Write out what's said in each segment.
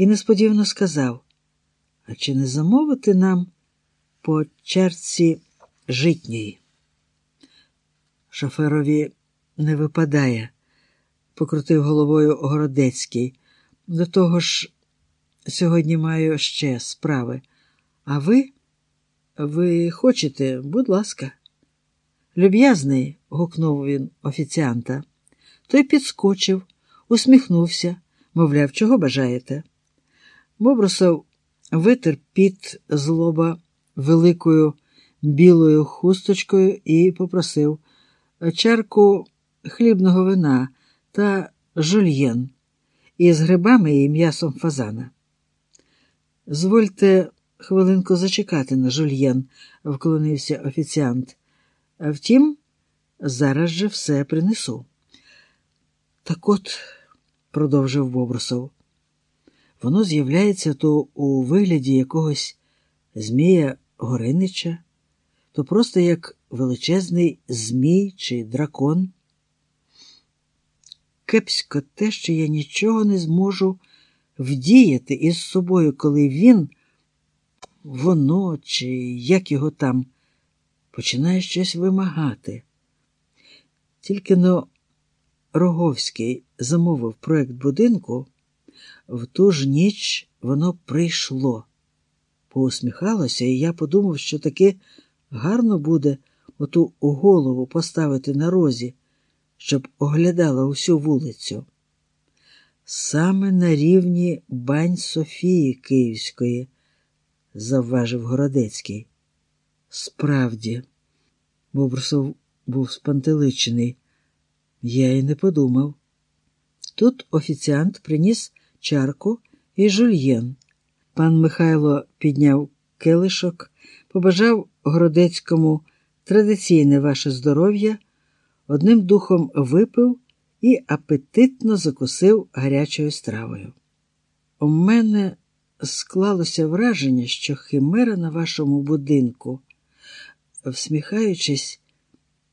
і несподівано сказав: А чи не замовити нам по черці житньої? Шоферові не випадає, покрутив головою Городецький. До того ж, сьогодні маю ще справи. А ви? Ви хочете, будь ласка. Люб'язний, гукнув він офіціанта. Той підскочив, усміхнувся, мовляв, чого бажаєте. Бобрусов витер під з лоба великою білою хусточкою і попросив чарку хлібного вина та жульєн із грибами і м'ясом фазана. Звольте хвилинку зачекати на жульєн, вклонився офіціант. Втім, зараз же все принесу. Так от, продовжив Бобрусов, воно з'являється то у вигляді якогось Змія Горинича, то просто як величезний змій чи дракон. Кепсько те, що я нічого не зможу вдіяти із собою, коли він, воно чи як його там, починає щось вимагати. Тільки но Роговський замовив проект будинку, в ту ж ніч воно прийшло. Поусміхалося, і я подумав, що таки гарно буде оту голову поставити на розі, щоб оглядала усю вулицю. Саме на рівні бань Софії Київської, завважив Городецький. Справді, Бобрусов був спантеличений. Я й не подумав. Тут офіціант приніс чарку і жульєн. Пан Михайло підняв келишок, побажав Городецькому традиційне ваше здоров'я, одним духом випив і апетитно закусив гарячою стравою. У мене склалося враження, що химера на вашому будинку, всміхаючись,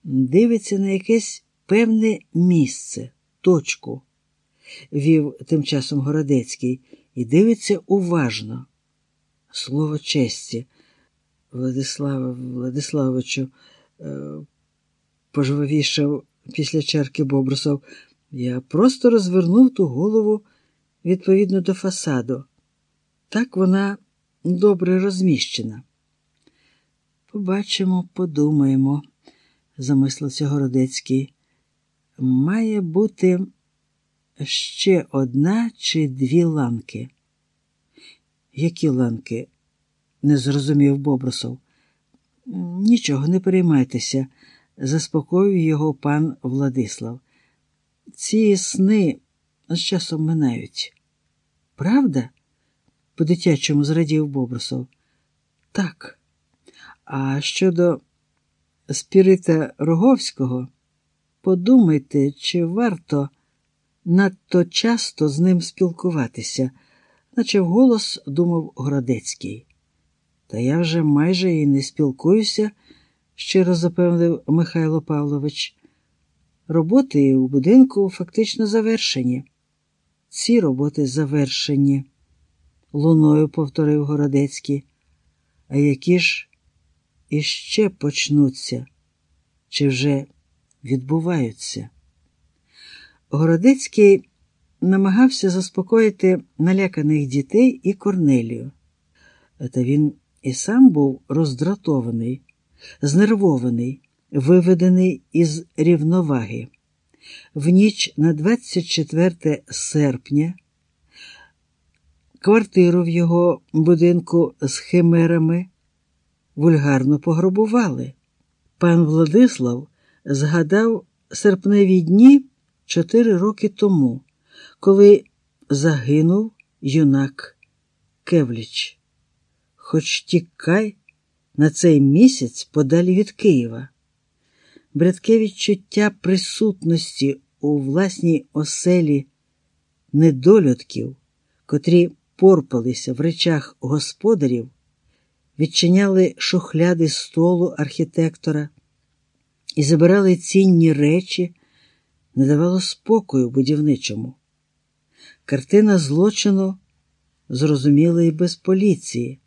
дивиться на якесь певне місце, точку, вів тим часом Городецький, і дивиться уважно. Слово честі, Владислава Владиславовичу, е, пожвавішав після чарки Бобрусов. Я просто розвернув ту голову відповідно до фасаду. Так вона добре розміщена. Побачимо, подумаємо, замислився Городецький. Має бути ще одна чи дві ланки. Які ланки? не зрозумів Бобрусов. Нічого, не переймайтеся, заспокоїв його пан Владислав. Ці сни з часом минають. Правда? по дитячому зрадів Бобрусов. Так. А щодо Спірита Роговського, подумайте, чи варто надто часто з ним спілкуватися, наче вголос думав Городецький. Та я вже майже і не спілкуюся, щиро запевнив Михайло Павлович. Роботи у будинку фактично завершені. Ці роботи завершені, луною повторив Городецький. А які ж іще почнуться, чи вже відбуваються? Городецький намагався заспокоїти наляканих дітей і Корнелію. Та він і сам був роздратований, знервований, виведений із рівноваги. В ніч на 24 серпня квартиру в його будинку з химерами вульгарно пограбували. Пан Владислав згадав серпневі дні чотири роки тому, коли загинув юнак Кевліч. Хоч тікай на цей місяць подалі від Києва. Брядке відчуття присутності у власній оселі недолюдків, котрі порпалися в речах господарів, відчиняли шухляди столу архітектора і забирали цінні речі, не давало спокою будівничому. Картина злочину зрозуміла і без поліції.